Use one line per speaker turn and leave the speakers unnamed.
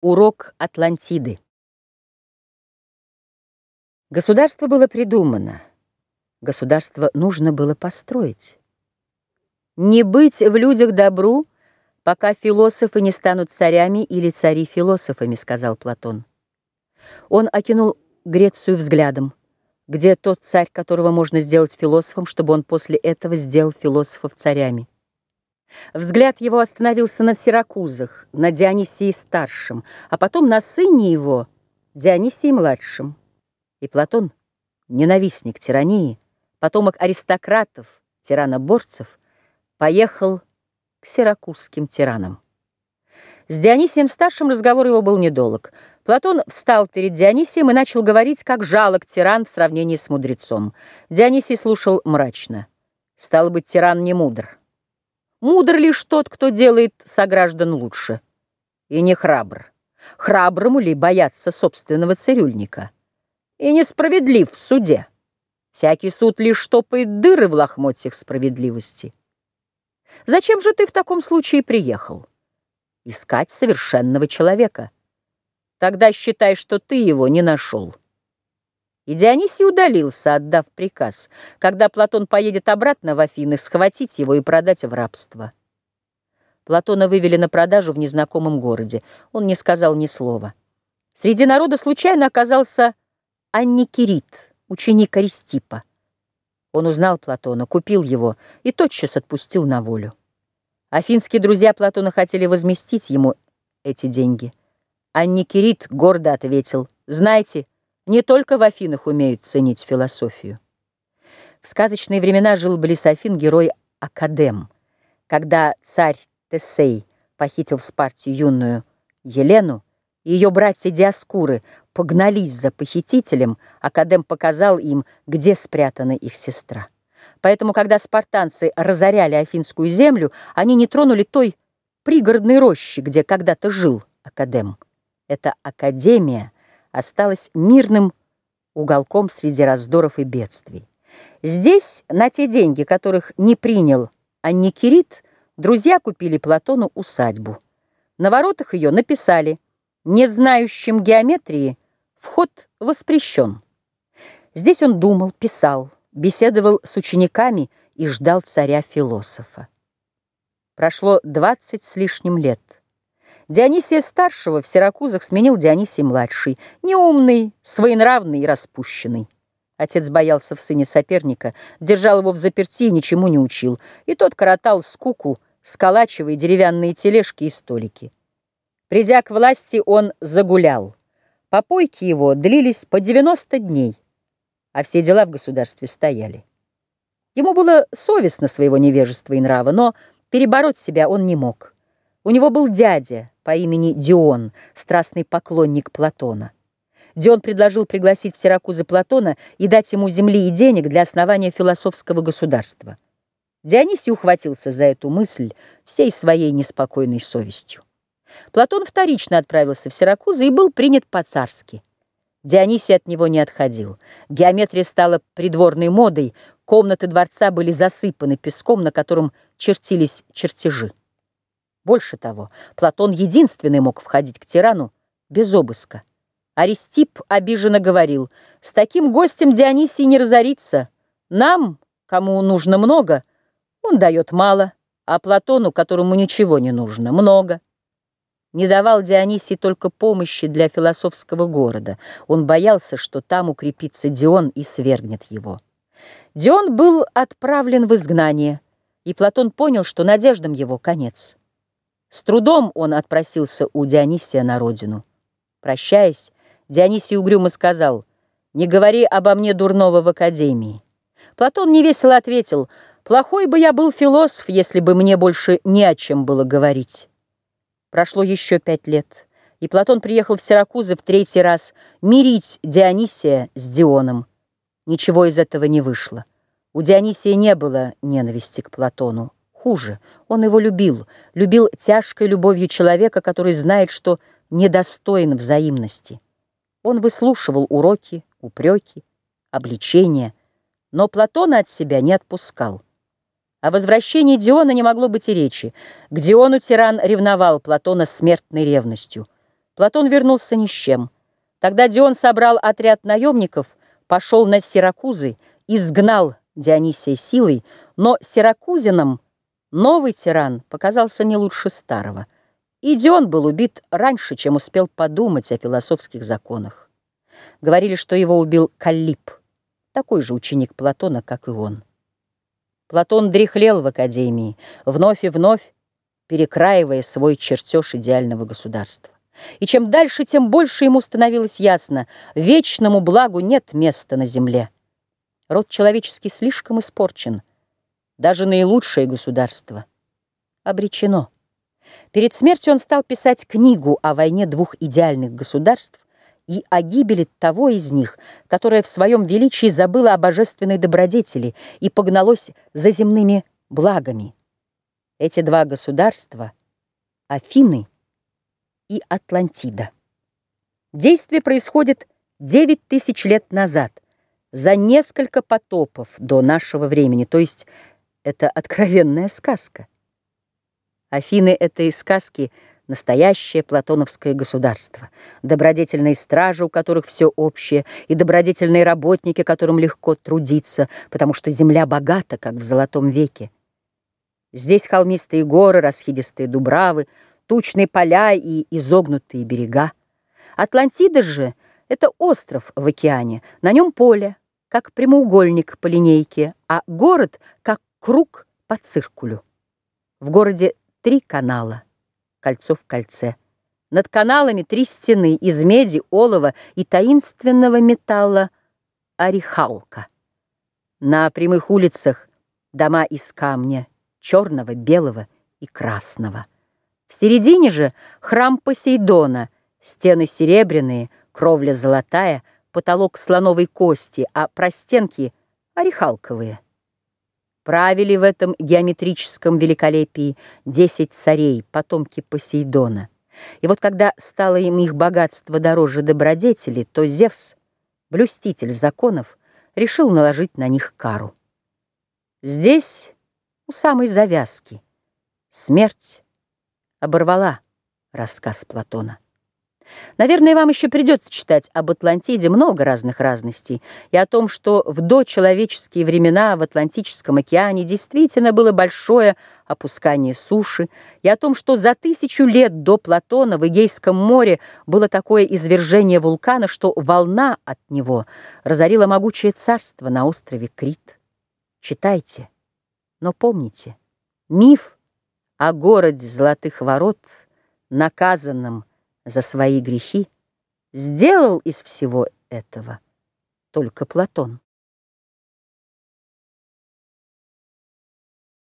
Урок Атлантиды Государство было придумано, государство нужно было построить. Не быть в людях добру, пока философы не станут царями или цари философами, сказал Платон. Он окинул Грецию взглядом, где тот царь, которого можно сделать философом, чтобы он после этого сделал философов царями. Взгляд его остановился на Сиракузах, на Дионисии старшем, а потом на сыне его, Дионисии младшем. И Платон, ненавистник тирании, потомок аристократов, тираноборцев, поехал к сиракузским тиранам. С Дионисием старшим разговор его был недолг. Платон встал перед Дионисием и начал говорить, как жалок тиран в сравнении с мудрецом. Дионисий слушал мрачно. Стало быть, тиран не мудр. Мудр лишь тот, кто делает сограждан лучше. И не храбр. Храброму ли бояться собственного цирюльника? И несправедлив в суде. Всякий суд лишь топает дыры в лохмотьях справедливости. Зачем же ты в таком случае приехал? Искать совершенного человека. Тогда считай, что ты его не нашел. И Дионисий удалился, отдав приказ, когда Платон поедет обратно в Афины, схватить его и продать в рабство. Платона вывели на продажу в незнакомом городе. Он не сказал ни слова. Среди народа случайно оказался Анникирит, ученик Аристипа. Он узнал Платона, купил его и тотчас отпустил на волю. Афинские друзья Платона хотели возместить ему эти деньги. Анникирит гордо ответил, «Знаете, — не только в Афинах умеют ценить философию. В сказочные времена жил близ Афин герой Академ. Когда царь Тесей похитил в Спарте юную Елену, ее братья Диаскуры погнались за похитителем, Академ показал им, где спрятана их сестра. Поэтому, когда спартанцы разоряли Афинскую землю, они не тронули той пригородной рощи, где когда-то жил Академ. Это Академия — осталось мирным уголком среди раздоров и бедствий. Здесь, на те деньги, которых не принял Анникирит, друзья купили Платону усадьбу. На воротах ее написали «Не знающим геометрии вход воспрещен». Здесь он думал, писал, беседовал с учениками и ждал царя-философа. Прошло двадцать с лишним лет. Дионисия-старшего в Сиракузах сменил Дионисий-младший, неумный, своенравный и распущенный. Отец боялся в сыне соперника, держал его в заперти и ничему не учил, и тот коротал скуку, сколачивая деревянные тележки и столики. Придя к власти, он загулял. Попойки его длились по 90 дней, а все дела в государстве стояли. Ему было совестно своего невежества и нрава, но перебороть себя он не мог. У него был дядя по имени Дион, страстный поклонник Платона. Дион предложил пригласить в Сиракузы Платона и дать ему земли и денег для основания философского государства. Дионисий ухватился за эту мысль всей своей неспокойной совестью. Платон вторично отправился в Сиракузы и был принят по-царски. Дионисий от него не отходил. Геометрия стала придворной модой, комнаты дворца были засыпаны песком, на котором чертились чертежи. Больше того, Платон единственный мог входить к тирану без обыска. Аристип обиженно говорил, «С таким гостем Дионисий не разорится. Нам, кому нужно много, он дает мало, а Платону, которому ничего не нужно, много». Не давал Дионисий только помощи для философского города. Он боялся, что там укрепится Дион и свергнет его. Дион был отправлен в изгнание, и Платон понял, что надеждам его конец. С трудом он отпросился у Дионисия на родину. Прощаясь, Дионисий угрюмо сказал, «Не говори обо мне дурного в академии». Платон невесело ответил, «Плохой бы я был философ, если бы мне больше не о чем было говорить». Прошло еще пять лет, и Платон приехал в Сиракузы в третий раз мирить Дионисия с Дионом. Ничего из этого не вышло. У Дионисия не было ненависти к Платону. Хуже, он его любил, любил тяжкой любовью человека, который знает, что недостоин взаимности. Он выслушивал уроки, упреки, обличения, но Платона от себя не отпускал. О возвращении Диона не могло быть и речи. К Диону тиран ревновал Платона смертной ревностью. Платон вернулся ни с чем. Тогда Дион собрал отряд наемников, пошел на Сиракузы, изгнал Дионисия силой, но Сиракузинам новый тиран показался не лучше старого. И был убит раньше, чем успел подумать о философских законах. Говорили, что его убил Каллип, такой же ученик Платона, как и он. Платон дряхлел в академии, вновь и вновь перекраивая свой чертеж идеального государства. И чем дальше, тем больше ему становилось ясно, вечному благу нет места на земле. Род человеческий слишком испорчен. Даже наилучшее государство обречено. Перед смертью он стал писать книгу о войне двух идеальных государств и о гибели того из них, которое в своем величии забыло о божественной добродетели и погналось за земными благами. Эти два государства — Афины и Атлантида. Действие происходит 9 тысяч лет назад, за несколько потопов до нашего времени, то есть это откровенная сказка. Афины этой сказки — настоящее платоновское государство, добродетельные стражи, у которых все общее, и добродетельные работники, которым легко трудиться, потому что земля богата, как в золотом веке. Здесь холмистые горы, расхидистые дубравы, тучные поля и изогнутые берега. Атлантида же — это остров в океане, на нем поле, как прямоугольник по линейке, а город — как круг по циркулю. В городе три канала — кольцо в кольце. Над каналами три стены из меди, олова и таинственного металла орехалка. На прямых улицах дома из камня, черного, белого и красного. В середине же храм Посейдона, стены серебряные, кровля золотая, потолок слоновой кости, а простенки орехалковые. Правили в этом геометрическом великолепии десять царей, потомки Посейдона. И вот когда стало им их богатство дороже добродетели, то Зевс, блюститель законов, решил наложить на них кару. Здесь, у самой завязки, смерть оборвала рассказ Платона. Наверное, вам еще придется читать об Атлантиде много разных разностей и о том, что в дочеловеческие времена в Атлантическом океане действительно было большое опускание суши, и о том, что за тысячу лет до Платона в Эгейском море было такое извержение вулкана, что волна от него разорила могучее царство на острове Крит. Читайте, но помните, миф о городе Золотых Ворот, наказанном за свои грехи, сделал из всего этого только Платон.